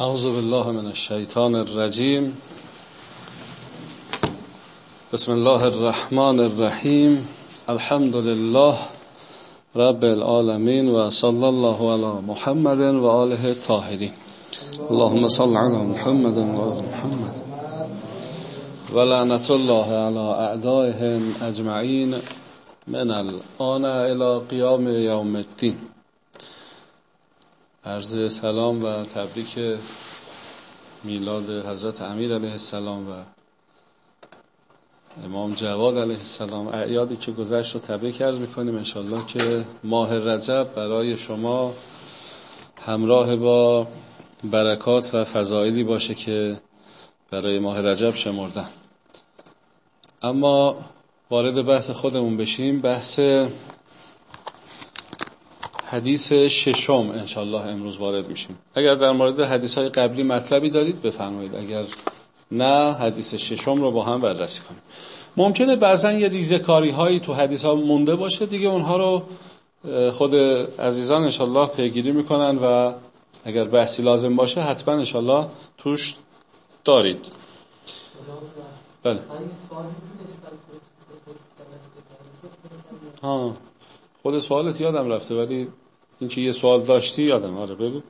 أعوذ بالله من الشيطان الرجيم. بسم الله الرحمن الرحيم. الحمد لله رب العالمين وصلى الله على محمد وآله الطاهرين. اللهم صل على محمد وآله محمد. ولعنة الله على أعدائهم أجمعين من الآن إلى قيام يوم الدين. عرض سلام و تبریک میلاد حضرت امیر علیه السلام و امام جواد علیه السلام. اعیادی که گذشت رو تبریک عرض می‌کنیم. انشالله که ماه رجب برای شما همراه با برکات و فضایلی باشه که برای ماه رجب شمردن. اما وارد بحث خودمون بشیم. بحث حدیث ششم انشالله امروز وارد میشیم اگر در مورد حدیث های قبلی مطلبی دارید بفرمایید اگر نه حدیث ششم رو با هم بررسی کنیم ممکنه بعضا یه ریزه کاری هایی تو حدیث ها مونده باشه دیگه اونها رو خود عزیزان انشالله پیگیری می‌کنن و اگر بحثی لازم باشه حتما انشالله توش دارید بله ها خود سوالت یادم رفته ولی این که یه سوال داشتی یادم. آره بگو.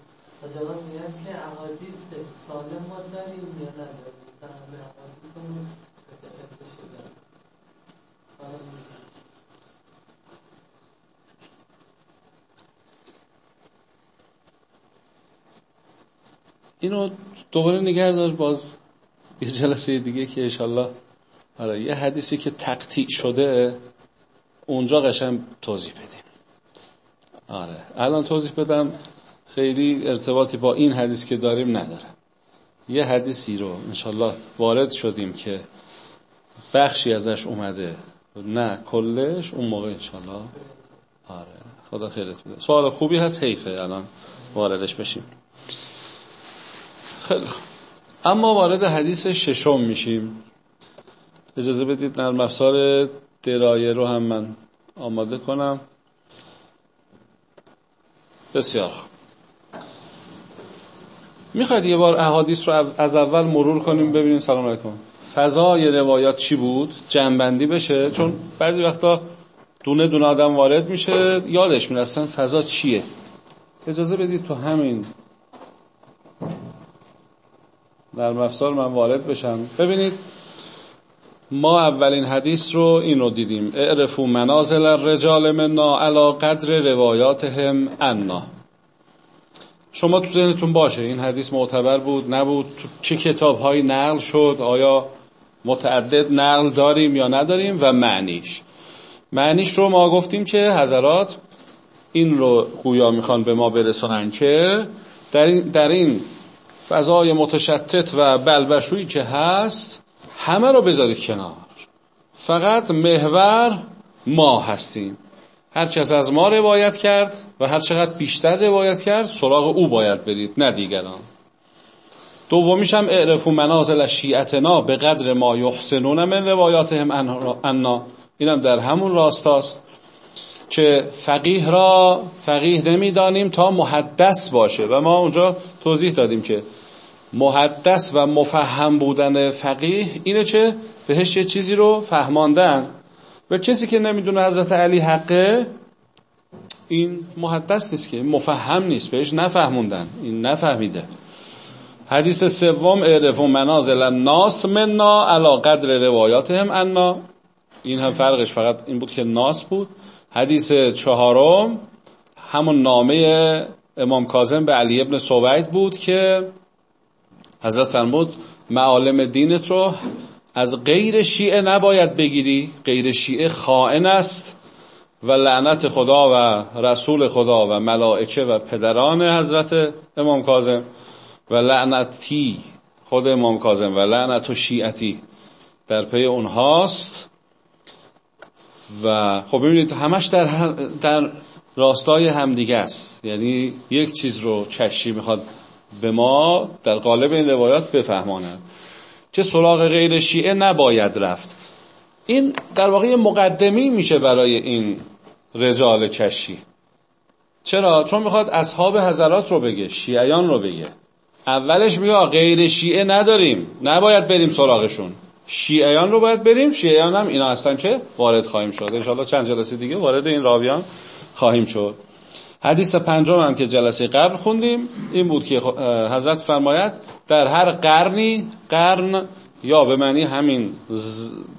اینو دوباره نگه دار باز یه جلسه دیگه که انشالله آره یه حدیثی که تقطیع شده اونجا قشنگ توضیح بدیم. آره. الان توضیح بدم خیلی ارتباطی با این حدیث که داریم نداره. یه حدیثی رو انشالله وارد شدیم که بخشی ازش اومده. نه کلش اون موقع انشالله آره. خدا خیرت بده. سوال خوبی هست؟ حیفه. الان واردش بشیم. خیلی خوب. اما وارد حدیث ششم میشیم. اجازه بدید نرم افزار درایه رو هم من آماده کنم. بسیار خوب. می‌خواید یه بار احادیث رو از اول مرور کنیم ببینیم سلام علیکم. فضای روایات چی بود؟ جنبندی بشه؟ چون بعضی وقتا دونه دونه آدم وارد میشه یادش می‌رسن فضا چیه؟ اجازه بدید تو همین در مفصال من وارد بشم. ببینید ما اولین حدیث رو این رو دیدیم. اعرفو منازل الرجال منا علا قدر روایاتهم انا. شما تو ذهنتون باشه این حدیث معتبر بود نبود؟ تو چه کتاب هایی نقل شد؟ آیا متعدد نقل داریم یا نداریم؟ و معنیش. معنیش رو ما گفتیم که حضرات این رو گویا می‌خوان به ما برسونن که در این, در این فضای متشتت و بلبشویی که هست همه رو بذارید کنار. فقط محور ما هستیم. هر کس از ما روایت کرد و هر چقدر بیشتر روایت کرد سراغ او باید برید نه دیگران. دومیش هم اعرف و منازل شیعتنا به قدر ما یحسنون من روایاتهم انا. اینم در همون راستاست که فقیه را فقیه نمی‌دانیم تا محدث باشه. و ما اونجا توضیح دادیم که محدث و مفهم بودن فقیه اینه که بهش یه چیزی رو فهماندن. و کسی که نمی‌دونه حضرت علی حقه این محدث نیست که مفهم نیست بهش نفهموندن این نفهمیده. حدیث سوم اعرف و منازل الناس منا علا قدر روایاتهم انا. این هم فرقش فقط این بود که ناس بود. حدیث چهارم همون نامه امام کاظم به علی ابن سوید بود که حضرت فرمود معالم دینت رو از غیر شیعه نباید بگیری غیر شیعه خائن است و لعنت خدا و رسول خدا و ملائکه و پدران حضرت امام کاظم و لعنتی خود امام کاظم و لعنت و شیعتی در پی اونهاست. و خب ببینید همش در, در راستای همدیگه است. یعنی یک چیز رو چشی می‌خواد به ما در قالب این روایات بفهمانند چه سراغ غیر شیعه نباید رفت. این در واقع مقدمی میشه برای این رجال چشی. چرا؟ چون می‌خواد اصحاب حضرات رو بگه شیعیان رو بگه. اولش میگه غیر شیعه نداریم. نباید بریم سراغشون. شیعیان رو باید بریم. شیعیان هم اینا هستن که وارد خواهیم شد. انشاءالله چند جلسه دیگه وارد این راویان خواهیم شد. حدیث پنجم هم که جلسه قبل خوندیم این بود که حضرت فرماید در هر قرنی قرن یا به معنی همین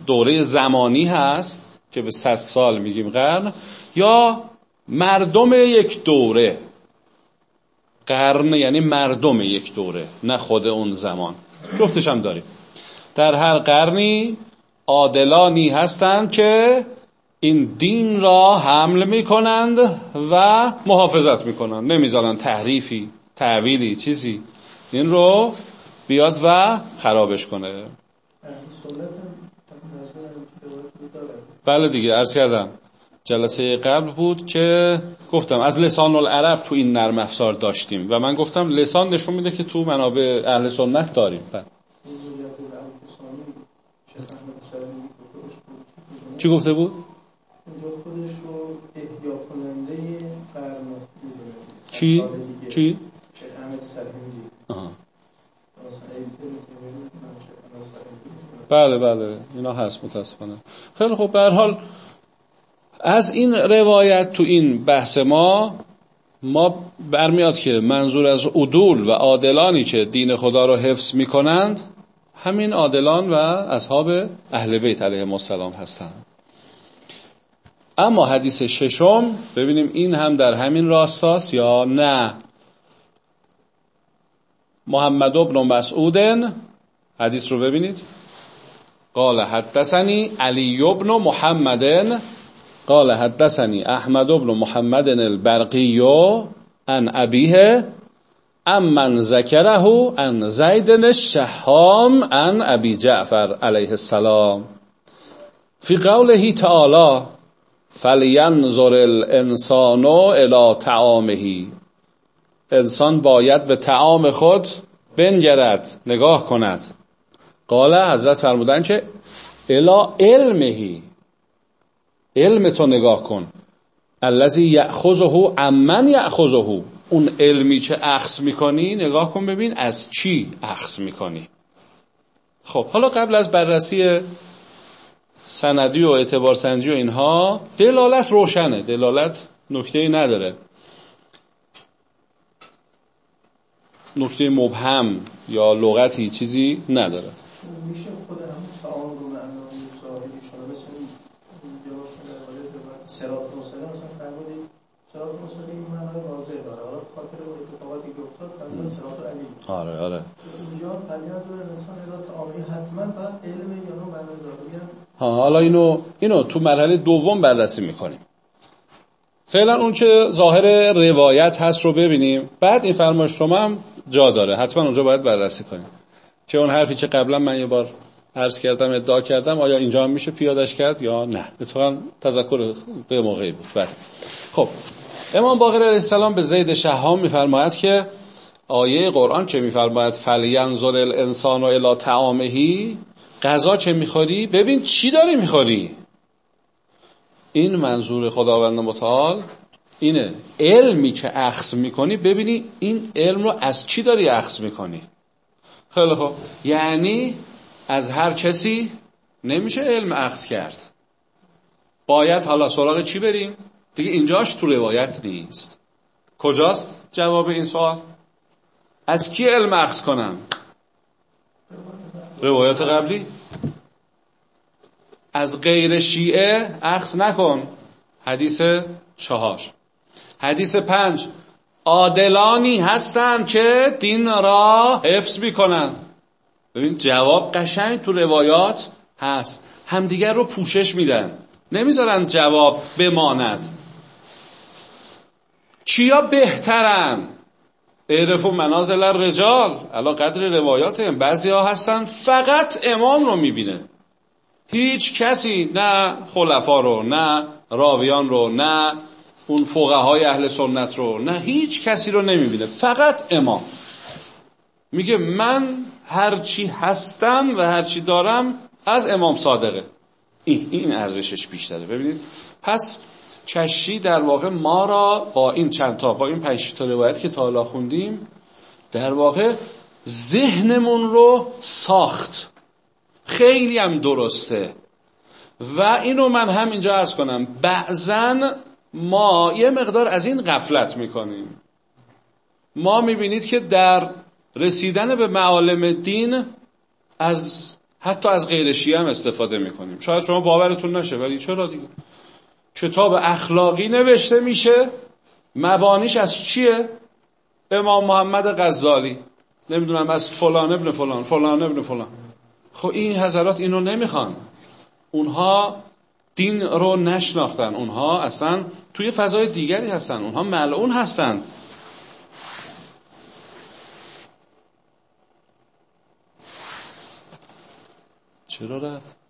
دوره زمانی هست که به صد سال میگیم قرن یا مردم یک دوره. قرن یعنی مردم یک دوره نه خود اون زمان. جفتش هم داریم. در هر قرنی عادلانی هستند که این دین را حمل می کنند و محافظت می کنند نمی‌ذارن تحریفی تعویلی چیزی. این رو بیاد و خرابش کنه. بله دیگه عرض کردم. جلسه قبل بود که گفتم از لسان العرب تو این نرم افزار داشتیم و من گفتم لسان نشون میده که تو منابع اهل سنت داریم. بله. چی گفته بود؟ چی؟ چی؟ بله بله. اینا هست متاسفانه. خیلی خوب. به حال از این روایت تو این بحث ما ما برمیاد که منظور از عدول و عادلانی که دین خدا رو حفظ می‌کنند همین عادلان و اصحاب اهل بیت علیه السلام هستند. اما حدیث ششم ببینیم این هم در همین راستاست یا نه؟ محمد ابن مسعود حدیث رو ببینید. قال حدثني علی ابن محمد قال حدثني احمد ابن محمد البرقی عن ابیه ام من ذکره عن زید الشهام عن ابی جعفر علیه السلام. فی قوله تعالی فلینظر الانسان الى طعامه انسان باید به تعام خود بنگرد نگاه کند. قال حضرت فرمودن که الا علمهی علم تو نگاه کن. الذی یاخذه عمن یاخذه اون علمی که اخذ می‌کنی نگاه کن ببین از چی اخذ می‌کنی. خب حالا قبل از بررسی سندی و اعتبار سنجی و اینها دلالت روشنه. دلالت نکته نداره. نکته مبهم یا لغتی چیزی نداره. خاطر اتفاقاتی که افتاد فرمودید سرات علی آره آره. انسان حتما فقط علم یا ها حالا اینو اینو تو مرحله دوم بررسی می‌کنیم. فعلا اون چه ظاهر روایت هست رو ببینیم. بعد این فرمایش شما هم جا داره. حتما اونجا باید بررسی کنیم. که اون حرفی که قبلا من یه بار عرض کردم ادعا کردم آیا اینجا هم میشه پیادش کرد یا نه؟ اتفاقا تذکر به موقعی بود. بله. خب. امام باقر علیه السلام به زید شهام میفرماید که آیه قرآن چه میفرماید؟ فلینظر الانسان و الی طعامهی غذا چه می‌خوری؟ ببین چی داری می‌خوری. این منظور خداوند متعال اینه. علمی که اخذ می‌کنی ببینی این علم رو از چی داری اخذ می‌کنی. خیلی خوب. یعنی از هر کسی نمیشه علم اخذ کرد. باید حالا سراغ چی بریم؟ دیگه اینجاش تو روایت نیست. کجاست جواب این سوال؟ از کی علم اخذ کنم؟ روایت قبلی. از غیر شیعه اخذ نکن. حدیث چهار. حدیث پنج. عادلانی هستند که دین را حفظ می‌کنن. ببین جواب قشنگ تو روایات هست. همدیگر رو پوشش میدن. نمی‌ذارن جواب بماند. چیا بهترن؟ اعرف و منازل رجال علا قدر روایات هم بعضی ها هستن فقط امام رو می‌بینه. هیچ کسی نه خلفا رو نه راویان رو نه اون های اهل سنت رو نه هیچ کسی رو نمی‌بینه. فقط امام. میگه من هرچی هستم و هرچی دارم از امام صادقه. این ارزشش بیشتره. ببینید. پس چشی در واقع ما را با این چند تا با این پنج تا روایت که تا حالا خوندیم در واقع ذهنمون رو ساخت. خیلی هم درسته. و اینو من هم اینجا ارز کنم بعضا ما یه مقدار از این غفلت می‌کنیم. ما می‌بینید که در رسیدن به معالم دین از حتی از غیر هم استفاده می‌کنیم. شاید شما باورتون نشه ولی چرا دیگه؟ کتاب اخلاقی نوشته میشه. مبانیش از چیه؟ امام محمد غزالی. نمی‌دونم از فلان ابن فلان فلان ابن فلان. خب این حضرات اینو نمی‌خوان. اونها دین رو نشناختن. اونها اصلا توی فضای دیگری هستن. اونها ملعون هستن. چرا رفت؟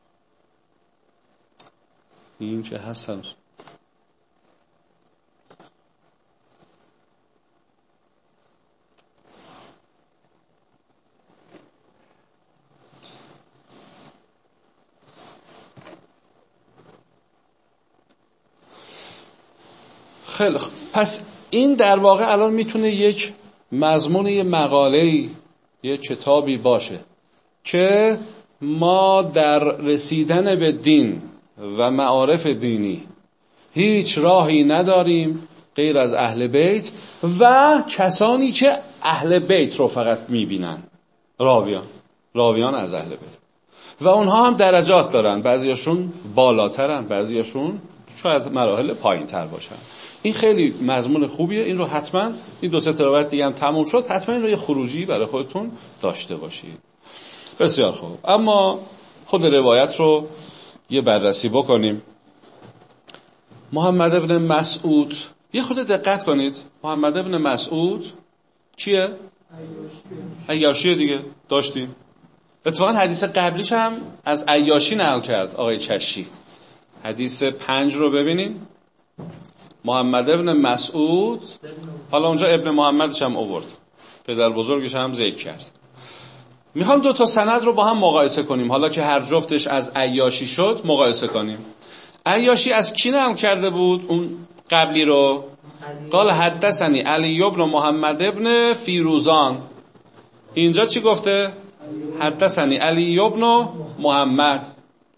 این که هستن خیلی پس این در واقع الان می‌تونه یک مضمون یه مقاله یه کتابی باشه که ما در رسیدن به دین و معارف دینی. هیچ راهی نداریم غیر از اهل بیت و کسانی که اهل بیت رو فقط می‌بینن. راویان. راویان از اهل بیت. و اونها هم درجات دارن. بعضیاشون بالاترن بعضیاشون شاید مراحل پایین تر باشن. این خیلی مضمون خوبیه. این رو حتما این دو سه روایت دیگه هم تموم شد. حتما این رو یه خروجی برای خودتون داشته باشید. بسیار خوب. اما خود روایت رو یه بررسی بکنیم. محمد ابن مسعود. یه خود دقت کنید. محمد ابن مسعود چیه؟ عیاشی دیگه. داشتیم. اتفاقا حدیث قبلیش هم از عیاشی نقل کرد آقای چشی. حدیث پنج رو ببینین محمد ابن مسعود. حالا اونجا ابن محمدش هم اوورد پدر بزرگش هم ذکر کرد. می‌خوام دو تا سند رو با هم مقایسه کنیم. حالا که هر جفتش از عیاشی شد مقایسه کنیم. عیاشی از کی نقل کرده بود؟ اون قبلی رو؟ قال حدثنی علی ابن محمد ابن فیروزان. اینجا چی گفته؟ حدثنی علی ابن محمد.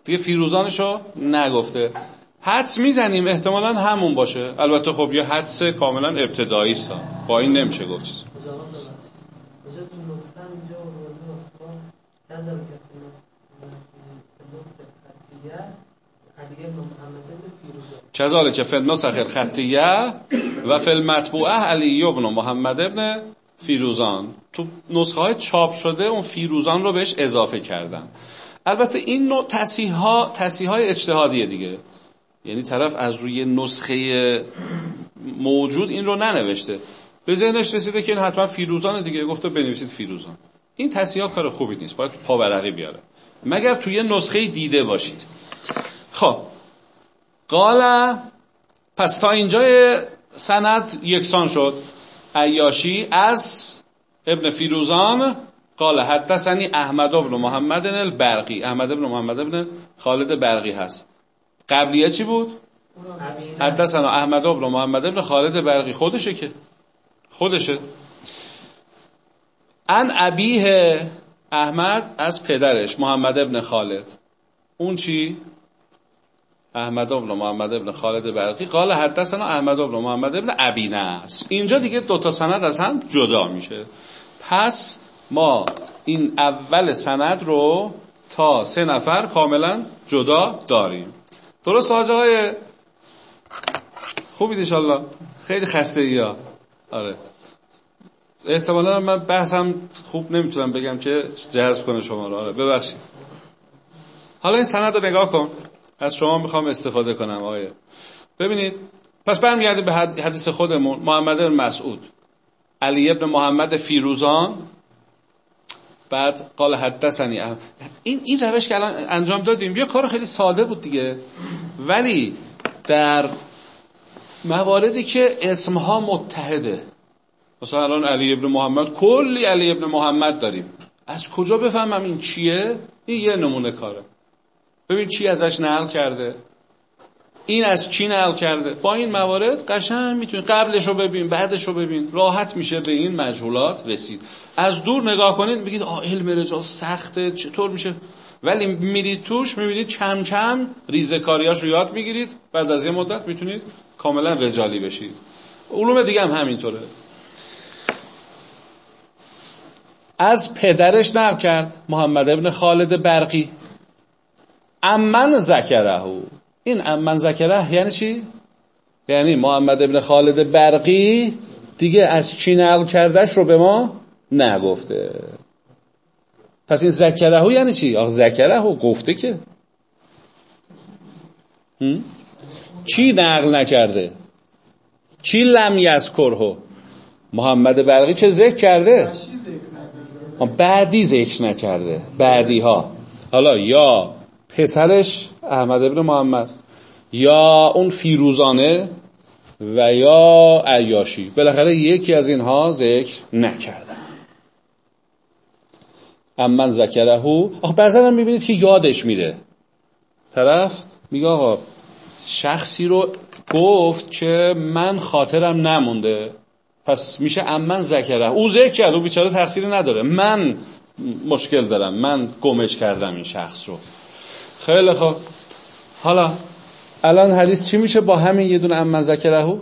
دیگه فیروزانشو نگفته. حدس می‌زنیم احتمالا همون باشه. البته خب یه حدس کاملا ابتدایی است با این نمیشه گفت چیز کذالک فی النسخ الخطیه و فی المطبوعه علی ابن محمد ابن فیروزان تو نسخه های چاپ شده اون فیروزان رو بهش اضافه کردن. البته این نوع تصیح ها تصیح های اجتهادیه دیگه یعنی طرف از روی نسخه موجود این رو ننوشته. به ذهنش رسیده که این حتما فیروزان دیگه گفته بنویسید فیروزان. این تصیح کار خوبی نیست. باید پاورقی بیاره مگر توی نسخه دیده باشید. خب. قال پس تا اینجا سند یکسان شد. عیاشی از ابن فیروزان قال حدثنی احمد ابن محمد البرقی. احمد ابن محمد ابن خالد برقی هست. قبلیه چی بود؟ حدثنا احمد ابن محمد ابن خالد برقی. خودشه که. خودشه. ان ابیه احمد از پدرش محمد ابن خالد. اون چی؟ احمد ابن محمد ابن خالد برقی. قال حدثنا احمد ابن محمد ابن ابی است اینجا دیگه دو تا سند از هم جدا میشه. پس ما این اول سند رو تا سه نفر کاملا جدا داریم. درست آجه های خوبید انشالله خیلی خسته ای ها. آره. احتمالا من بحثم خوب نمی‌تونم بگم که جذب کنه شما رو. آره ببخشید. حالا این سند رو نگاه کن. از شما می‌خوام استفاده کنم آقای. ببینید پس برمیگردیم به حدیث خودمون. محمد مسعود. علی ابن محمد فیروزان. بعد قال حدثنی این این روش که الان انجام دادیم یه کار خیلی ساده بود دیگه. ولی در مواردی که اسمها متحده مثلا الان علی ابن محمد کلی علی ابن محمد داریم. از کجا بفهمم این چیه؟ این یه نمونه کاره. ببین چی ازش نقل کرده. این از چی نقل کرده؟ با این موارد قشنگ می‌تونید قبلش رو ببین بعدش رو ببین. راحت میشه به این مجهولات رسید. از دور نگاه کنید بگید آه علم رجال سخته چطور میشه؟ ولی میرید توش می‌بینید چم چم ریزکاریاش رو یاد می‌گیرید بعد از یه مدت می‌تونید کاملا رجالی بشید. علوم دیگه هم همینطوره. از پدرش نقل کرد محمد ابن خالد برقی. امن زکرهو این امن زکره یعنی چی؟ یعنی محمد ابن خالد برقی دیگه از چی نقل کردش رو به ما نگفته. پس این زکرهو یعنی چی؟ آخ زکرهو گفته که. چی نقل نکرده؟ چی لم یذکرهو؟ محمد برقی چه ذکر کرده؟ بعدی ذکر نکرده. بعدی ها حالا یا پسرش احمد ابن محمد یا اون فیروزانه و یا عیاشی. بالاخره یکی از اینها ذکر نکردن امن ذکرهو آخه بعضا هم می‌بینید که یادش میره. طرف میگه آقا شخصی رو گفت که من خاطرم نمونده. پس میشه امن ذکره. او ذکر کرد او بیچاره تقصیری نداره. من مشکل دارم. من گمش کردم این شخص رو. خیلی خوب. حالا الان حدیث چی میشه با همین یه دونه امن ذکرهو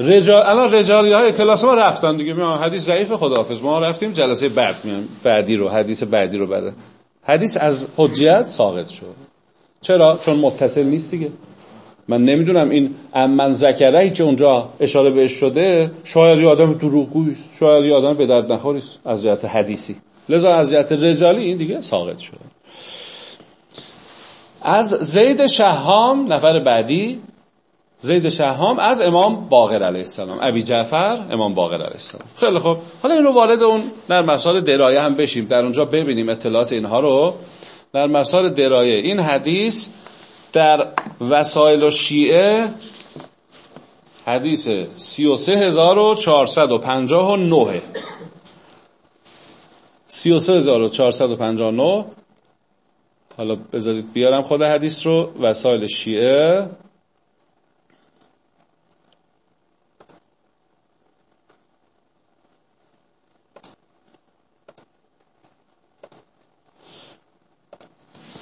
رجال الان رجالی های کلاس ما رفتن دیگه. میان حدیث ضعیف خداحافظ. ما رفتیم جلسه بعد میان بعدی رو حدیث بعدی رو بره حدیث از حجیت ساقط شد. چرا؟ چون متصل نیست دیگه. من نمی‌دونم این امن ذکره که اونجا اشاره بهش شده شاید یه آدم دروغگویی است. شاید یه آدم به درد نخوری از جهت حدیثی. لذا از جهت رجالی این دیگه ساقط شده. از زید شهام نفر بعدی زید شهام از امام باقر علیه السلام. ابی جعفر امام باقر علیه السلام. خیلی خوب. حالا این رو وارد اون در مسائل درایه هم بشیم. در اونجا ببینیم اطلاعات اینها رو. در مسائل درایه. این حدیث در وسایل و شیعه حدیث 33459 33459 حالا بذارید بیارم خود حدیث رو. وسایل شیعه.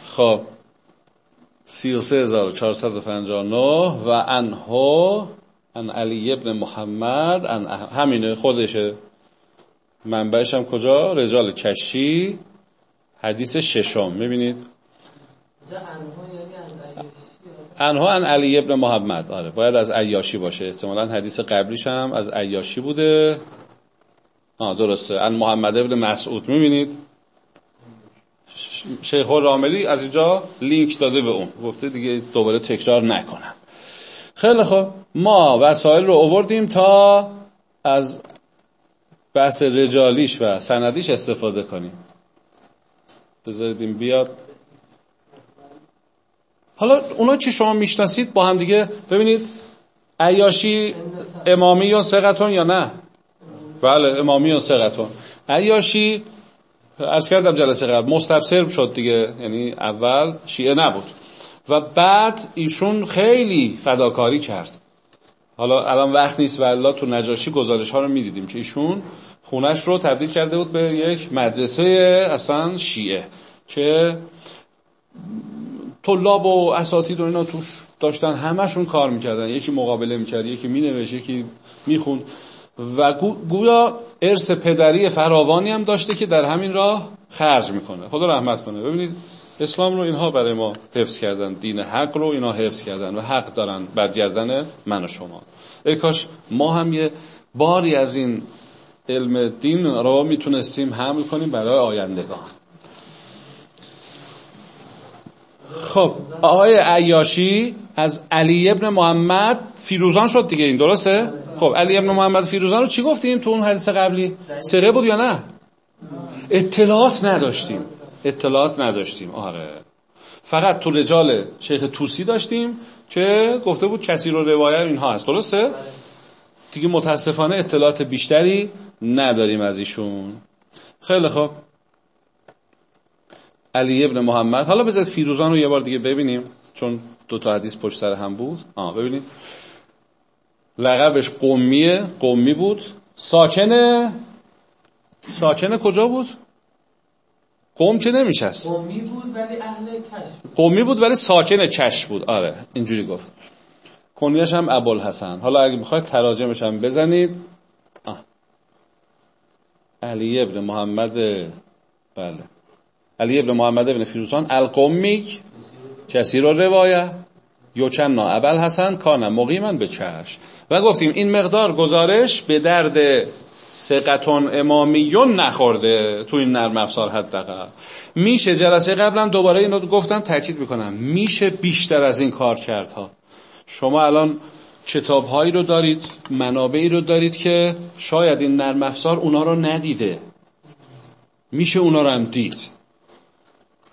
خب. 33459 و انهو ان علی ابن محمد ان همینه خودشه. منبعش هم کجا؟ رجال چشی. حدیث ششم. می‌بینید؟ انها ان علی ابن محمد. آره باید از عیاشی باشه. احتمالا حدیث قبلیش هم از عیاشی بوده. آه درسته. ان محمد ابن مسعود. می‌بینید؟ شیخ راملی از اینجا لینک داده به اون. گفته دیگه دوباره تکرار نکنم. خیلی خوب. ما وسایل رو اووردیم تا از بحث رجالیش و سندیش استفاده کنیم. بذارید بیاد. حالا اونا چی شما می‌شناسید؟ با هم دیگه ببینید عیاشی امامی یا سقتون یا نه؟ بله امامی یا سقتون عیاشی از کردم جلسه قبل مستبصر شد دیگه یعنی اول شیعه نبود. و بعد ایشون خیلی فداکاری کرد. حالا الان وقت نیست و تو نجاشی گزارش ها رو می‌دیدیم که ایشون خونش رو تبدیل کرده بود به یک مدرسه اصلا شیعه که طلاب و اساتید و اینا توش داشتن همشون کار می‌کردن. یکی مقابله می‌کرد یکی مینوشت یکی می‌خوند. و گویا ارث پدری فراوانی هم داشته که در همین راه خرج می‌کنه. خدا رحمت کنه. ببینید اسلام رو اینها برای ما حفظ کردن دین حق رو اینا حفظ کردن و حق دارن برگردن من و شما. ای کاش ما هم یه باری از این علم دین رو می‌تونستیم حمل کنیم برای آیندگان. خب آقای عیاشی از علی ابن محمد فیروزان شد دیگه این درسته؟ خب علی ابن محمد فیروزان رو چی گفتیم تو اون حدیث قبلی؟ سره بود یا نه؟ اطلاعات نداشتیم. اطلاعات نداشتیم آره. فقط تو رجال شیخ توسی داشتیم که گفته بود کسی رو روایت اینها هست. درسته؟ دیگه متاسفانه اطلاعات بیشتری نداریم از ایشون. خیلی خوب. علی ابن محمد. حالا بذارید فیروزان رو یه بار دیگه ببینیم چون دو تا حدیث پشت سر هم بود. آه ببینید. لقبش قومیه قومی بود. ساکن ساکن کجا بود؟ قوم که نمیشست؟ قومی بود ولی اهل کش قومی بود ولی ساکن چش بود. آره اینجوری گفت. کنیش هم ابوالحسن. حالا اگه می‌خواید تراجمش هم بزنید. آه. علی ابن محمد بله. علی ابن محمد ابن فیروزان القومیک کسی رو روایه یوچنا ابل حسن کانم مقیمن به چش و گفتیم این مقدار گزارش به درد سقتون امامیون نخورده تو این نرم افزار حداقل. میشه جلسه قبلم دوباره اینو گفتم تاکید می‌کنم. میشه بیشتر از این کار کردها. شما الان کتاب هایی رو دارید منابعی رو دارید که شاید این نرم افزار اونا رو ندیده. میشه اونا رو هم دید.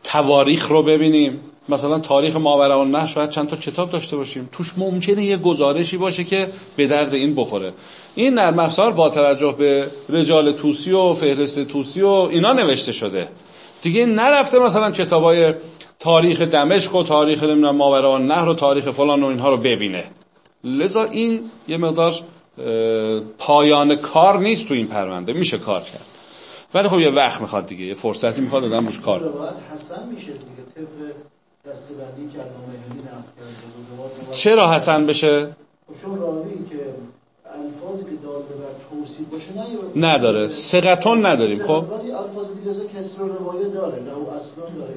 تواریخ رو ببینیم. مثلا تاریخ ماورا نه شاید چند تا کتاب داشته باشیم. توش ممکنه یه گزارشی باشه که به درد این بخوره. این نرم افزار با توجه به رجال توسی و فهرست توسی و اینا نوشته شده. دیگه نرفته مثلا کتابای تاریخ دمشق و تاریخ نمی‌دونم ماورا نهر و تاریخ فلان و اینها رو ببینه. لذا این یه مقدار پایان کار نیست تو این پرونده. میشه کار کرد. ولی خب یه وقت می‌خواد دیگه. یه فرصتی می‌خواد آدم روش کار حسن میشه دیگه چرا حسن بشه؟ خب چون راوی که الفاظی که دال بر توصیف باشه نه نداره. سقتون نداریم خب؟ الفاظ دیگه رو روایه داره لهو اصلان داره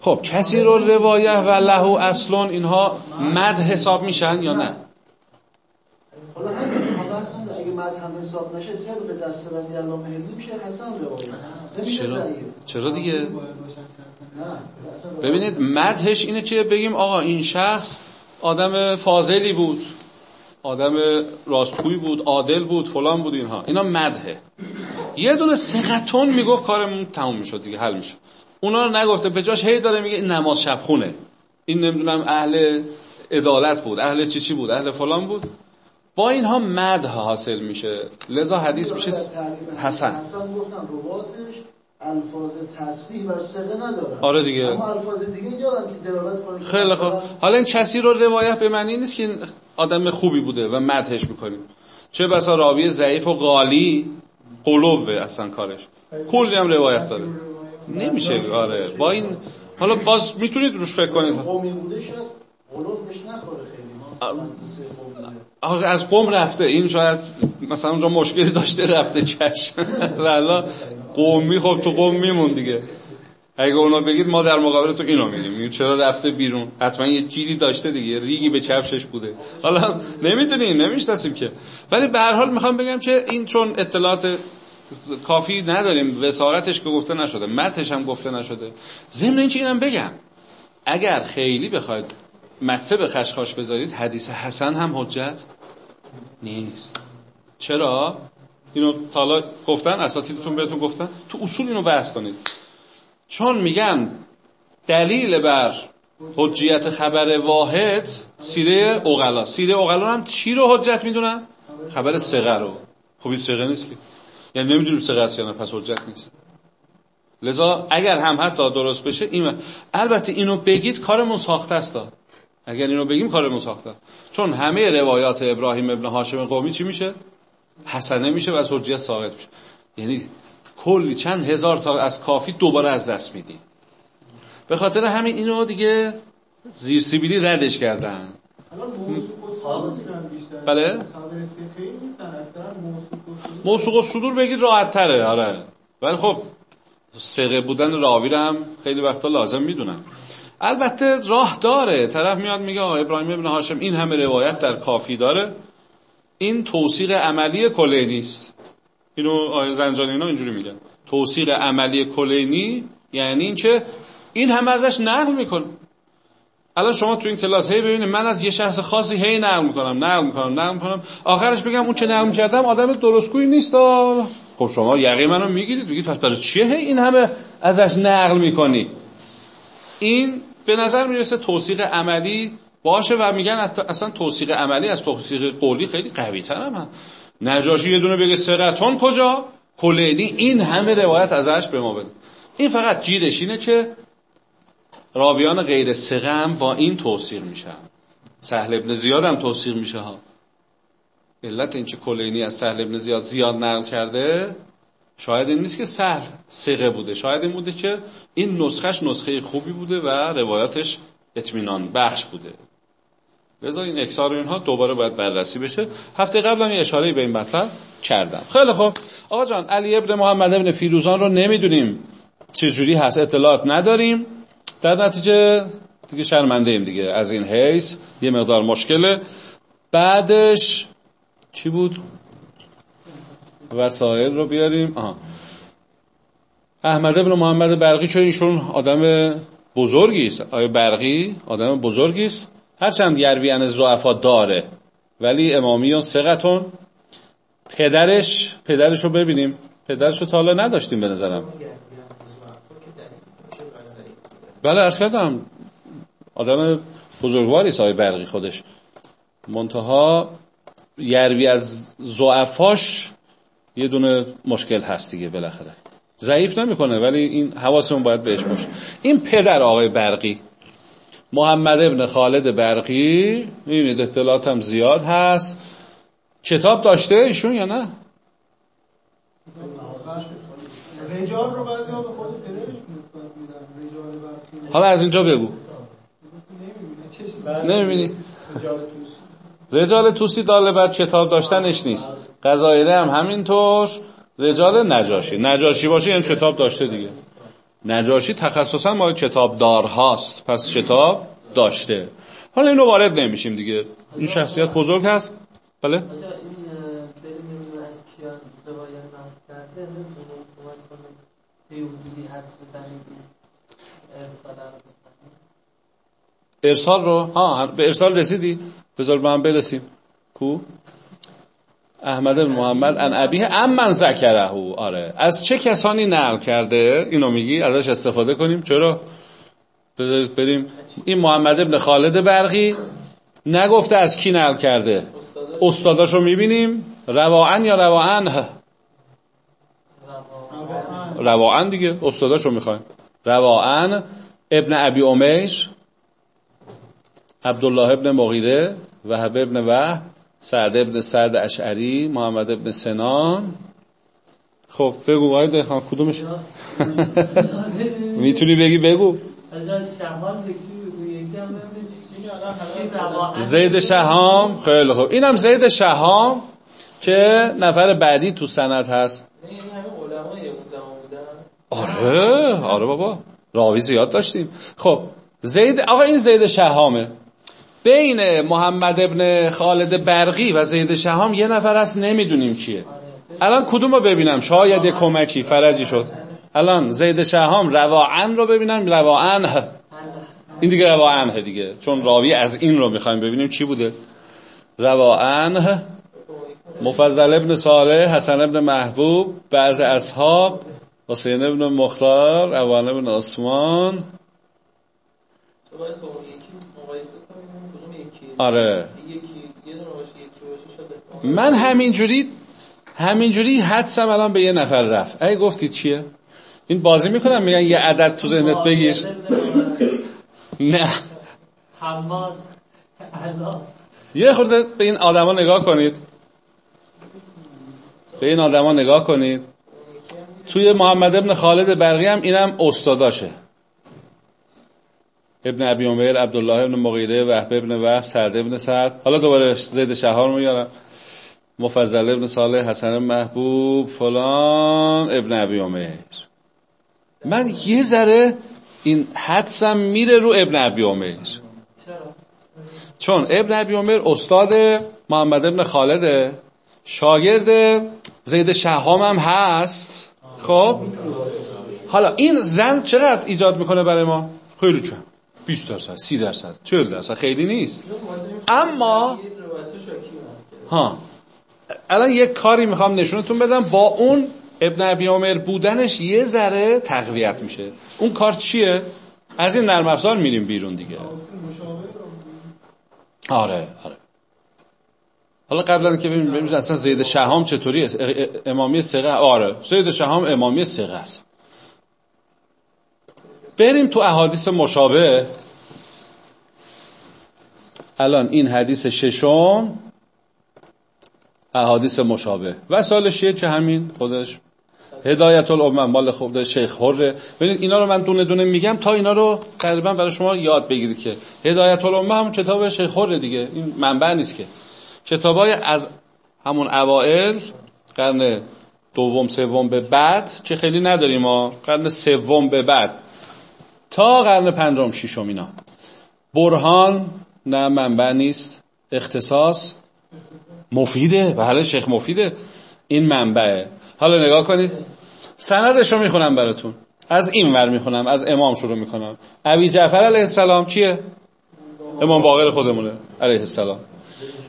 خب کسی رو روایه و لهو اصلان اینها مد حساب میشن یا نه؟ حالا همین حالا اصلا اگه مد هم حساب نشه طبق دستبندی علامه هندی میشه حسن روایه؟ چرا. چرا دیگه؟ اصلا. ببینید مدهش اینه که بگیم آقا این شخص آدم فاضلی بود آدم راستگویی بود عادل بود فلان بود اینها. اینا مدهه یه دونه سقتون می‌گفت کارمون تموم می‌شد دیگه حل می‌شد. اونا رو نگفته به جاش هی داره میگه این نماز شب خونه. این نمی‌دونم اهل عدالت بود اهل چی چی بود اهل فلان بود. با اینها مدح حاصل میشه. لذا حدیث میشه حسن. حسن گفتم رواتش الفاظ تصریح بر سقه ندارن. آره دیگه. اما الفاظ دیگه دارن که دلالت کنه خیلی خوب. حالا این کسی رو روایت به معنی نیست که آدم خوبی بوده و مدحش می‌کنیم. چه بسا راوی ضعیف و قالی قلوه اصلا کارش. کلی هم روایت داره. نمیشه. آره. با این حالا باز می‌تونید روش فکر کنید. قومی بوده بهش نخوره خیلی. ما از قوم رفته. این شاید مثلا اونجا مشکلی داشته رفته چشم. والا قومی خب تو قوم میمون دیگه. اگه اونا بگید ما در مقابل تو اینو میگیم. میگیم چرا رفته بیرون؟ حتما یه گیری داشته دیگه ریگی به کفشش بوده. حالا نمی‌دونیم نمی‌شناسیم که. ولی به هر حال می‌خوام بگم که این چون اطلاعات کافی نداریم وساقتش که گفته نشده متش هم گفته نشده. ضمن اینکه اینم بگم اگر خیلی بخواید مته به خشخاش بذارید حدیث حسن هم حجت نیست. چرا؟ اینو تا حالا گفتن اساتیدتون بهتون گفتن؟ تو اصول اینو بحث کنید. چون میگن دلیل بر حجیت خبر واحد سیره اغلا سیره اغلا هم چی رو حجت می‌دونن؟ خبر سقه رو. خب این سقه نیست که. یعنی نمی‌دونیم سقه است یا نه پس حجت نیست. لذا اگر هم حتی درست بشه این البته اینو بگید کارمون ساخته است اگر اینو بگیم کارمون ساخته چون همه روایات ابراهیم ابن هاشم قومی چی میشه؟ حسنه میشه و از حجیت ثابت میشه. یعنی کلی چند هزار تا از کافی دوباره از دست میدیم به خاطر همین اینو دیگه زیر سیبیلی ردش کردن. بله؟ موسوق و صدور بگید راحت تره آره. ولی خب سقه بودن راوی رو هم خیلی وقتا لازم می‌دونن. البته راه داره. طرف میاد میگه آقا ابراهیم ابن هاشم این همه روایت در کافی داره. این توصیق عملی کلینی است. اینو آیه زنجانی اینا اینجوری میگن. توصیق عملی کلینی یعنی اینکه این همه ازش نقل می‌کنه. الان شما تو این کلاس هی ببینید من از یه شخص خاصی هی نقل می‌کنم نقل می‌کنم نقل می‌کنم. آخرش بگم اون چه نقل کردم آدم درستگویی نیست. خب شما یقه منو می‌گیرید. بگید پس برای چیه این همه ازش نقل می‌کنی؟ این به نظر می‌رسه توصیق عملی باشه و میگن اصلا توصیق عملی از توصیق قولی خیلی قوی تر هم نجاشی یه دونه بگه سقطون کجا؟ کلینی این همه روایت ازش به ما بده. این فقط جیرش اینه که راویان غیر سقم با این توصیق میشن. سهل ابن زیاد هم توصیق میشه ها. علت این که کلینی از سهل ابن زیاد زیاد نقل کرده شاید این نیست که سهل سقه بوده. شاید این بوده که این نسخش نسخه خوبی بوده و روایاتش اطمینان بخش بوده. لذا این اکسار اینها دوباره باید بررسی بشه. هفته قبل هم اشاره به این مطلب کردم. خیلی خوب. آقا جان علی ابن محمد ابن فیروزان رو نمی‌دونیم چجوری هست. اطلاعات نداریم. در نتیجه دیگه شرمنده ایم دیگه. از این حیث یه مقدار مشکله. بعدش چی بود؟ وسایل رو بیاریم. آها. احمد ابن محمد برقی چون ایشون آدم بزرگی است. آیا برقی آدم بزرگی است؟ هرچند یرویان زعفا داره ولی امامیون سقتون پدرش پدرش رو ببینیم. پدرش رو تا حالا نداشتیم به نظرم. بله ارز کردم آدم بزرگواری سای برقی خودش. منتها یروی از زعفاش یه دونه مشکل هست دیگه بالاخره. ضعیف نمی‌کنه ولی این حواسمون باید بهش باشه. این پدر آقای برقی محمد ابن خالد برقی می‌بینید اطلاعات هم زیاد هست. کتاب داشته ایشون یا نه؟ رجال رو باید یا به خود پدرش نسبت میدن رجال برقی. حالا از اینجا بگو. نمی‌بینی؟ رجال توسی داله بر کتاب داشتنش نیست. قضایره هم همینطور. رجال نجاشی. نجاشی باشه یعنی کتاب داشته دیگه. نجاشی تخصصا مال کتابدار هاست پس کتاب داشته. حالا اینو وارد نمیشیم دیگه. این شخصیت بزرگ هست؟ بله. ارسال رو؟ ها به ارسال رسیدی؟ بذار هم برسیم. کو؟ احمد بن محمد ان ابیه ام من ذکره. آره. از چه کسانی نقل کرده؟ اینو میگی؟ ازش استفاده کنیم. چرا؟ بذارید بریم. این محمد ابن خالد برقی نگفته از کی نقل کرده. استاداشو می‌بینیم. رواعن یا رواعن؟ روا رواعن دیگه. استاداشو می‌خوایم. رواعن ابن ابی امیر عبدالله ابن مغیره وهب ابن وهب سعد ابن سعد اشعری محمد ابن سنان. خب بگو آقای دهخان کدومش؟ می‌تونی بگی بگو. زید شهام. خیلی خوب. اینم زید شهام که نفر بعدی تو سند هست. یعنی همه علمای اون زمان بودن؟ آره آره بابا. راوی زیاد داشتیم. خب زید آقا این زید شهامه. بین محمد ابن خالد برقی و زید شهام یه نفر هست نمی‌دونیم کیه الان کدوم رو ببینم؟ شاید کمکی فرجی شد. الان زید شهام رواعن رو ببینم. رواعن این دیگه رواعن دیگه. چون راوی از این رو می‌خوایم ببینیم چی بوده. رواعن مفضل ابن صالح حسن ابن محبوب بعض اصحاب حسین ابن مختار اوان ابن عثمان. احتمال من همینجوری همینجوری حدسم الان به یه نفر رفت. ای گفتید چیه؟ این بازی می‌کنم؟ میگن یه عدد تو ذهنت بگیر. نه. حماد یه خورده به این آدما نگاه کنید. به این آدما نگاه کنید. توی محمد ابن خالد برقی هم اینم استاداشه. ابن ابی عمر عبدالله ابن مغیره وهب ابن وهب سعد ابن سعد. حالا دوباره زید شهار میارم. مفضل ابن صالح حسن محبوب فلان ابن ابی عمر. من یه ذره این حدسم میره رو ابن ابی عمر؟ چون ابن ابی عمر استاد محمد ابن خالده شاگرد زید شهام هم هست. خب؟ حالا این زن چقدر ایجاد می‌کنه برای ما؟ خیلی کم 20 درصد 30 درصد 40 درصد خیلی نیست. اما روایت شاکی هم ها الان یک کاری می‌خوام نشونتون بدم. با اون ابن ابی عمر بودنش یه ذره تقویت میشه. اون کار چیه؟ از این نرم افزار میریم بیرون دیگه. آره آره. حالا قبلا که ببینیم اصلا زید شهام چطوری است ا- ا- امامی سقه آره. زید شهام امامی سقه است. بریم تو احادیث مشابه. الان این حدیث ششم احادیث مشابه. و سالش که همین؟ خودش. هدایت الامه مال خود شیخ حره. ببینید اینا رو من دونه دونه میگم تا اینا رو تقریبا برای شما یاد بگیرید که هدایت الامه هم کتاب شیخ حره دیگه. این منبع نیست که. کتابای از همون اوائل قرن دوم سوم به بعد که خیلی نداریم ما. قرن سوم به بعد. تا قرن پنجم ششم اینا. برهان نه منبع نیست اختصاص مفیده. بله شیخ مفیده. این منبعه. حالا نگاه کنید. سندش رو می‌خونم براتون. از این ور می‌خونم از امام شروع می‌کنم. ابی جعفر علیه السلام کیه؟ امام باقر خودمونه علیه السلام.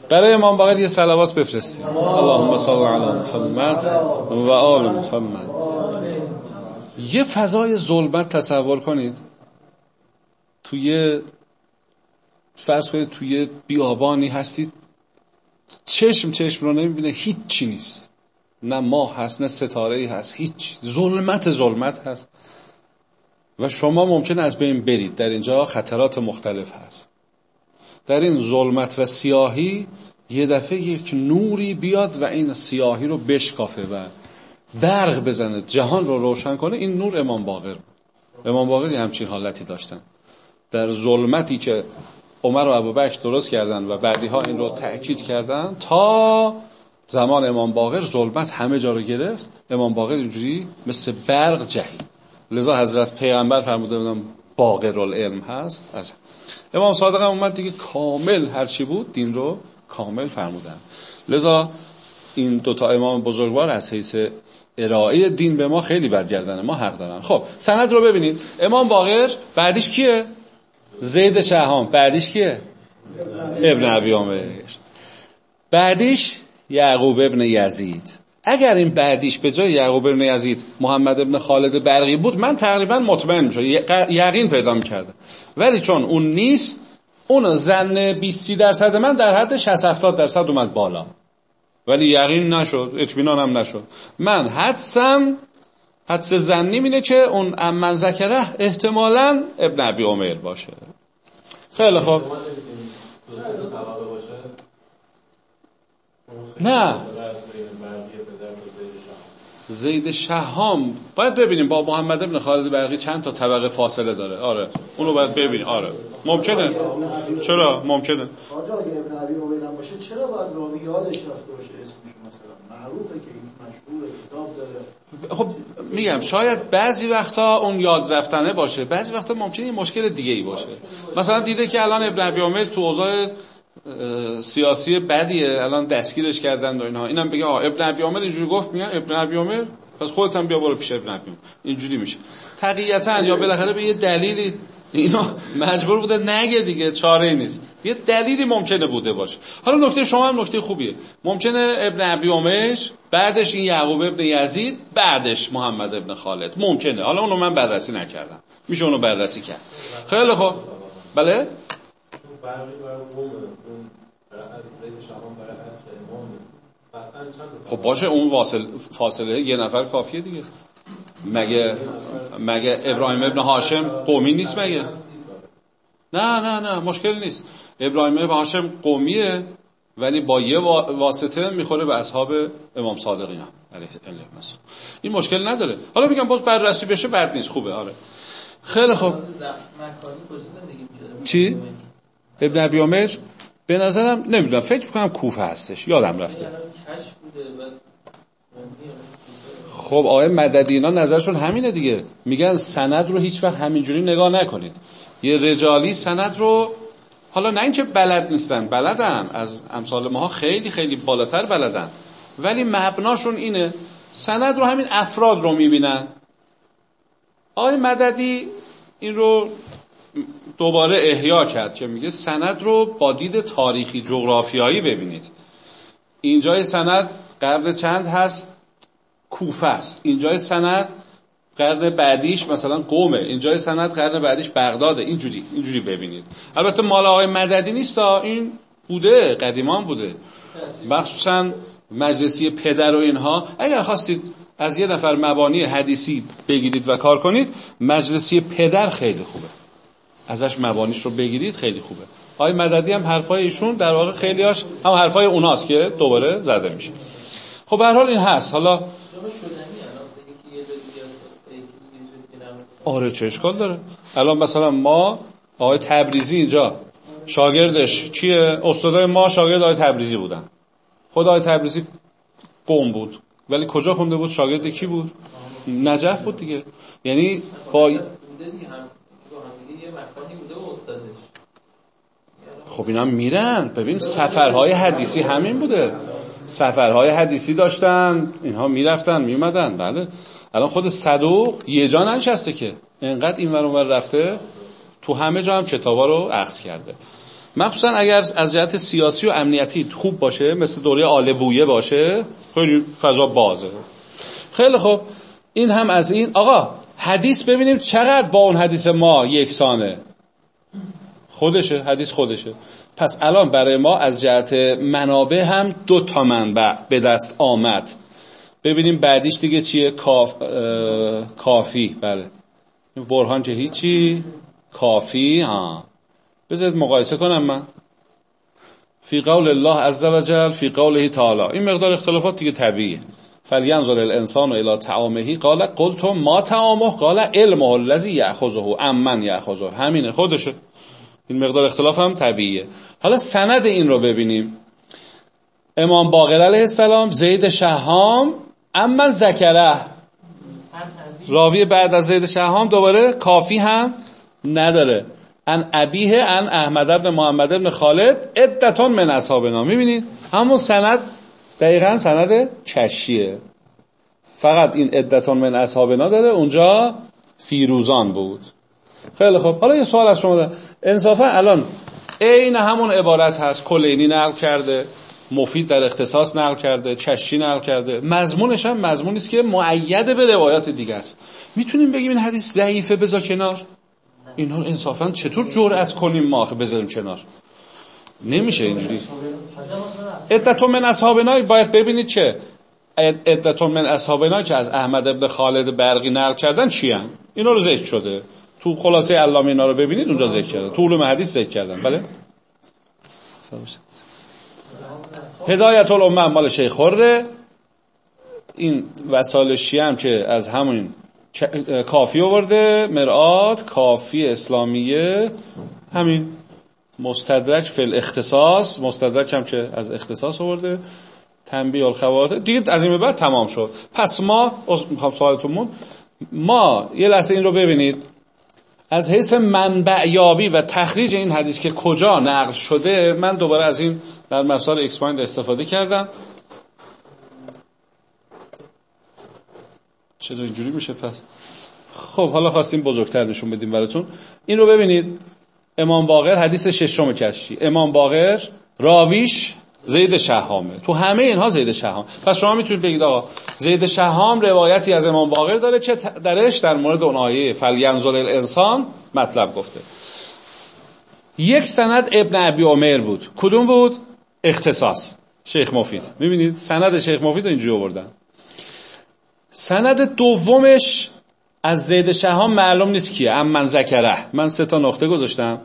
برای امام باقر یه صلوات بفرستیم. اللهم صل علی محمد و آل محمد. یه فضای ظلمت تصور کنید. توی فرض کنید توی بیابانی هستید چشم چشم رو نمی‌بینه هیچ چی نیست. نه ماه هست نه ستاره ای هست هیچ ظلمت ظلمت هست. و شما ممکن از بین برید. در اینجا خطرات مختلف هست. در این ظلمت و سیاهی یه دفعه یک نوری بیاد و این سیاهی رو بشکافه و برق بزنه جهان رو روشن کنه. این نور امام باقر امام باقر همچین حالتی داشتن. در ظلمتی که عمر و ابوبکر درست کردن و بعدی ها این رو تأکید کردن تا زمان امام باقر ظلمت همه جا رو گرفت. امام باقر اینجوری مثل برق جهید. لذا حضرت پیغمبر فرموده بودن باقر العلم هست. از امام صادق هم اومد دیگه کامل هرچی بود دین رو کامل فرمودن. لذا این دوتا امام بزرگوار از حیث ارائه دین به ما خیلی برگردنه ما حق دارن. خب سند رو ببینید. امام باقر بعدش کیه؟ زید شهام بعدیش کیه؟ ابن عمر بعدیش یعقوب ابن یزید. اگر این بعدیش به جای یعقوب ابن یزید محمد ابن خالد برقی بود من تقریبا مطمئن میشم یقین پیدا می‌کردم. ولی چون اون نیست اون زن 20 درصد من در حد 60 70 درصد اومد بالا. ولی یقین نشد اطمینانم نشد. من حدسم حدس زنی اینه که اون امن ذکره احتمالا ابن ابی عمر باشه. خیلی خوب. نه. زید شهام. باید ببینیم با محمد ابن خالد برقی چند تا طبقه فاصله داره. آره. اونو باید ببینیم. آره. ممکنه. چرا؟ ممکنه. چرا باید راوی یادش رفته باشه اسمش مثلا؟ خب میگم شاید بعضی وقتا اون یاد رفتنه باشه. بعضی وقتا ممکنه یه مشکل دیگه ای باشه. مثلا دیده که الان ابن عبی عمر تو اوضاع سیاسی بدیه الان دستگیرش کردن و اینها. اینم بگه آه ابن ابی عمر اینجوری گفت میگن ابن ابی عمر پس خودت هم بیا برو پیش ابن ابی عمر اینجوری میشه. تقیتا یا بالاخره به یه دلیلی اینا مجبور بوده نگه دیگه چاره ای نیست. یه دلیلی ممکنه بوده باشه. حالا نکته شما هم نکته خوبیه. ممکنه ابن ابی عمر بعدش این یعقوب ابن یزید بعدش محمد ابن خالد. ممکنه. حالا اونو من بررسی نکردم. میشه اونو بررسی کرد. خیلی خوب. بله؟ خب باشه اون فاصله یه نفر کافیه دیگه. مگه مگه ابراهیم ابن هاشم قومی نیست مگه؟ نه نه نه مشکل نیست. ابراهیم ابن هاشم قومیه ولی با یه واسطه می‌خوره به اصحاب امام صادق اینا این مشکل نداره. حالا میگم باز بررسی بشه بد نیست. خوبه. آره. خیلی خوب. چی؟ ابن ابی عمر؟ به نظرم نمی‌دونم. فکر می‌کنم کوفه هستش. یادم رفته. خب آقای مددی اینا نظرشون همینه دیگه. میگن سند رو هیچ وقت همینجوری نگاه نکنید. یه رجالی سند رو حالا نه اینکه بلد نیستن بلدن. از امثال ماها خیلی خیلی بالاتر بلدن. ولی مبناشون اینه سند رو همین افراد رو می‌بینن. آقای مددی این رو دوباره احیا کرد که میگه سند رو با دید تاریخی جغرافیایی ببینید. اینجای سند قرن چند هست؟ کوفه است. اینجای سند قرن بعدیش مثلا قومه. اینجای سند قرن بعدیش بغداده. اینجوری اینجوری ببینید. البته مال آقای مددی نیست این بوده قدیمان بوده. مخصوصا مجلسی پدر و اینها. اگر خواستید از یه نفر مبانی حدیثی بگیرید و کار کنید مجلسی پدر خیلی خوبه. ازش مبانیش رو بگیرید خیلی خوبه. آقای مددی هم حرفای ایشون در واقع خیلی هاش هم حرفای اوناست که دوباره زده میشه. خب به حال این هست. حالا آره چه اشکال داره؟ الان مثلا ما آقای تبریزی اینجا شاگردش چیه استادای ما شاگرد آقای تبریزی بودن. خود آقای تبریزی قوم بود. ولی کجا خونده بود؟ شاگرد کی بود؟ نجف بود دیگه. یعنی با خب اینا میرن. ببین سفرهای حدیثی همین بوده. سفرهای حدیثی داشتن اینها می‌رفتن میمدن بله. الان خود صدوق یه جا ننشسته که انقدر این ور رفته تو همه جا هم کتابا رو اخذ کرده. مخصوصا اگر از جهت سیاسی و امنیتی خوب باشه مثل دوره آل بویه باشه خیلی فضا بازه. خیلی خوب. این هم از این آقا حدیث ببینیم چقدر با اون حدیث ما یکسانه. خودشه حدیث خودشه. پس الان برای ما از جهت منابع هم دو تا منبع به دست آمد. ببینیم بعدیش دیگه چیه؟ کاف... اه... کافی. بله. برهان که هیچی. کافی ها. بذارید مقایسه کنم من. فی قول الله عز و جل فی قوله تعالی. این مقدار اختلافات دیگه طبیعیه. فلینظر الانسان الى طعامه. قال قلت ما طعامه. قال علمه الذی یاخذه امن یاخذه همینه. خودشه. این مقدار اختلاف هم طبیعیه. حالا سند این رو ببینیم. امام باقر علیه السلام زید شهام اما ابی راوی بعد از زید شهام دوباره کافی هم نداره. ان ابیه ان احمد ابن محمد ابن خالد عدتون من اصحابنا می‌بینید؟ همون سند دقیقا سند کشیه فقط این عدتون من اصحابنا داره. اونجا فیروزان بود. خیلی خب حالا یه سوال از شما دارم. انصافا الان عین همون عبارت هست کلینی نقل کرده مفید در اختصاص نقل کرده چشی نقل کرده. مضمونش هم مضمونی است که معید به روایات دیگه است. می‌تونیم بگیم این حدیث ضعیفه بذار کنار؟ اینا انصافا چطور جرأت کنیم ما آخه بذاریم کنار؟ نمیشه اینجوری. عدتون من اصحابنا باید ببینید چه؟ عدتون من اصحابنا که از احمد ابن خالد برقی نقل کردن چی هم؟ اینا رو شده. تو خلاصه علامه اینا رو ببینید اونجا ذکر کردن. تو علوم حدیث ذکر کردن. بله؟ هدایت الامه مال شیخ خره این وسال شیعه هم که از همون کافی آورده. مرآت کافی اسلامیه. همین مستدرک فل اختصاص مستدرک هم که از اختصاص آورده. تنبیه الخواتر دیگه از این بعد تمام شد. پس ما می‌خوام سوالتون ما یه لحظه این رو ببینید. از حیث منبع یابی و تخریج این حدیث که کجا نقل شده من دوباره از این در مفصل expand استفاده کردم. چرا اینجوری میشه پس؟ خب حالا خواستیم بزرگتر نشون بدیم براتون. این رو ببینید. امام باقر حدیث ششم کشی امام باقر راویش زید شهامه. تو همه اینها زید شحام. پس شما می‌تونید بگید آقا زید شحام روایتی از امام باقر داره که درش در مورد اون آیه فلینظر الانسان مطلب گفته. یک سند ابن ابی عمر بود. کدوم بود؟ اختصاص. شیخ مفید. می‌بینید سند شیخ مفید رو اینجوری آوردن. سند دومش از زید شهام معلوم نیست کیه. ام من ذکره. من سه تا نقطه گذاشتم.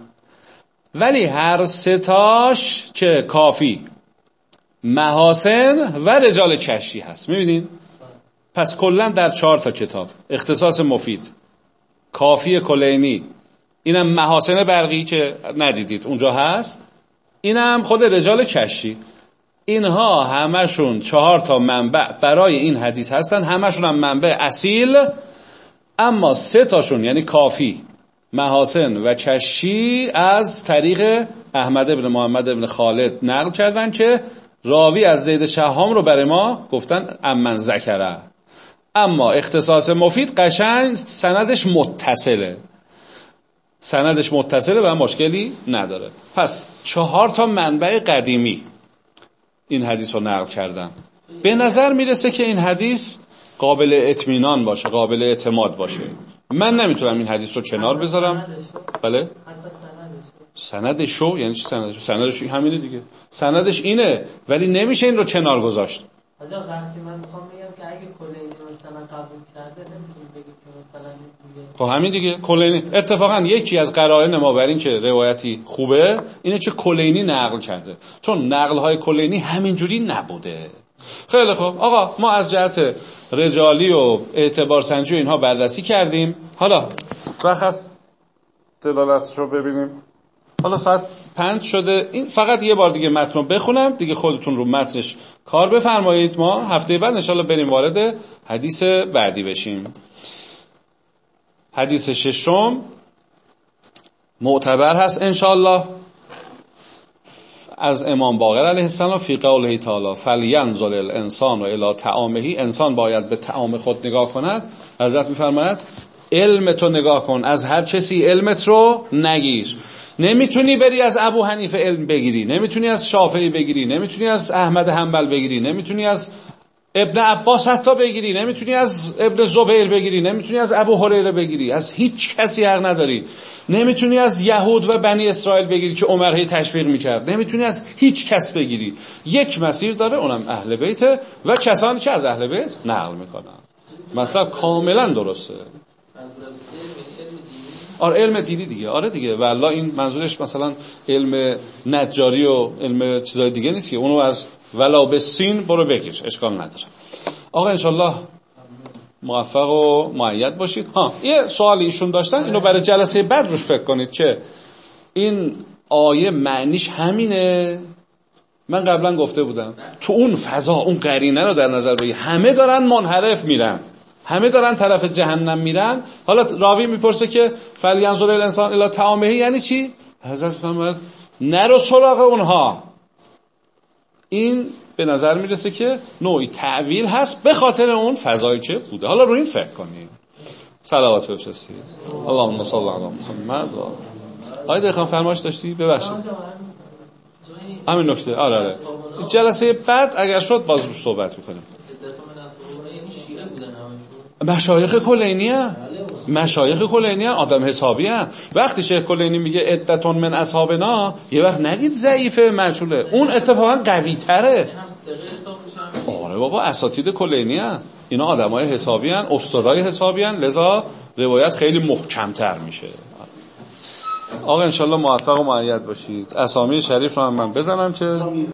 ولی هر سه تاش که کافی. محاسن و رجال کشی هست. می‌بینید پس کلا در چهار تا کتاب. اختصاص مفید. کافی کلینی. اینم محاسن برقی که ندیدید. اونجا هست. اینم خود رجال کشی اینها همشون چهار تا منبع برای این حدیث هستن. همشون هم منبع اصیل. اما سه تاشون یعنی کافی محاسن و چشی از طریق احمد ابن محمد ابن خالد نقل کردن که راوی از زید شهام رو برای ما گفتن امن ذکره. اما اختصاص مفید قشنگ سندش متصله. سندش متصله و مشکلی نداره. پس چهار تا منبع قدیمی این حدیث رو نقل کردن. به نظر می‌رسه که این حدیث قابل اطمینان باشه قابل اعتماد باشه. من نمی‌تونم این حدیث رو کنار بذارم. بله؟ سندش شو یعنی چی سندش سندش همینه دیگه. سندش اینه ولی نمیشه این رو کنار گذاشت. آجا وقتی من می‌خوام بگم که اگه کلینی مثلا قبول کرده نمی‌تونیم بگیم که مثلا خب همین دیگه. کلینی. اتفاقا یکی از قرائن ما بر این که روایتی خوبه اینه که کلینی نقل کرده. چون نقل های کلینی همینجوری نبوده. خیلی خوب. آقا ما از جهت رجالی و اعتبار سنجی و اینها بررسی کردیم. حالا وقت دلالتش رو ببینیم. حالا ساعت پنج شده. این فقط یه بار دیگه متن رو بخونم. دیگه خودتون رو متنش کار بفرمایید. ما هفته بعد انشالله بریم وارد حدیث بعدی بشیم. حدیث ششم. معتبر هست انشالله از امام باقر علیه السلام فی قوله تعالی فلینظر الانسان و الی طعامه. انسان باید به طعام خود نگاه کند. حضرت میفرماید علم تو نگاه کن. از هر کسی علمت رو نگیر. نمی‌تونی بری از ابو حنیفه علم بگیری نمی‌تونی از شافعی بگیری نمی‌تونی از احمد حنبل بگیری نمی‌تونی از ابن عباس حتی بگیری نمی‌تونی از ابن زبیر بگیری نمی‌تونی از ابو هریره بگیری از هیچ کسی حق نداری. نمی‌تونی از یهود و بنی اسرائیل بگیری که عمر هی تشویق می‌کرد. نمی‌تونی از هیچ کس بگیری. یک مسیر داره اونم اهل بیته و کسانی که از اهل بیت نقل می‌کنن. مطلب کاملا درسته. آره علم دینی دیگه. آره دیگه. والله این منظورش مثلا علم نجاری و علم چیزای دیگه نیست که. اونو از ولا به سین برو بکش. اشکال نداره. آقا انشالله موفق و معید باشید. ها یه سوالی ایشون داشتن. اینو برای جلسه بعد روش فکر کنید که این آیه معنیش همینه؟ من قبلا گفته بودم تو اون فضا اون قرینه رو در نظر بگیر. همه دارن منحرف میرن. همه دارن طرف جهنم میرن. حالا راوی می‌پرسه که فلینظر الانسان الی طعامه یعنی چی؟ حضرت فرمود نرو سراغ اونها. این به نظر می‌رسه که نوعی تعویل هست به خاطر اون فضایی که بوده. حالا رو این فکر کنیم. صلوات بفرستید. اللهم صل علی محمد. و آقای دخان فرمایش داشتی؟ ببخشید. همین نکته. آره آره. جلسه بعد اگر شد باز رو صحبت می‌کنیم. مشایخ کلینی هم مشایخ کلینی هم آدم حسابی هم. وقتی شیخ کلینی میگه ادتون من اصحابنا یه وقت نگید ضعیفه مجهوله. اون اتفاقا قوی تره آره بابا اساتید کلینی هم. اینا آدم های حسابی استرای حسابی هم. لذا روایت خیلی محکمتر میشه. آقا انشالله موفق و معید باشید. اسامی شریف رو هم من بزنم که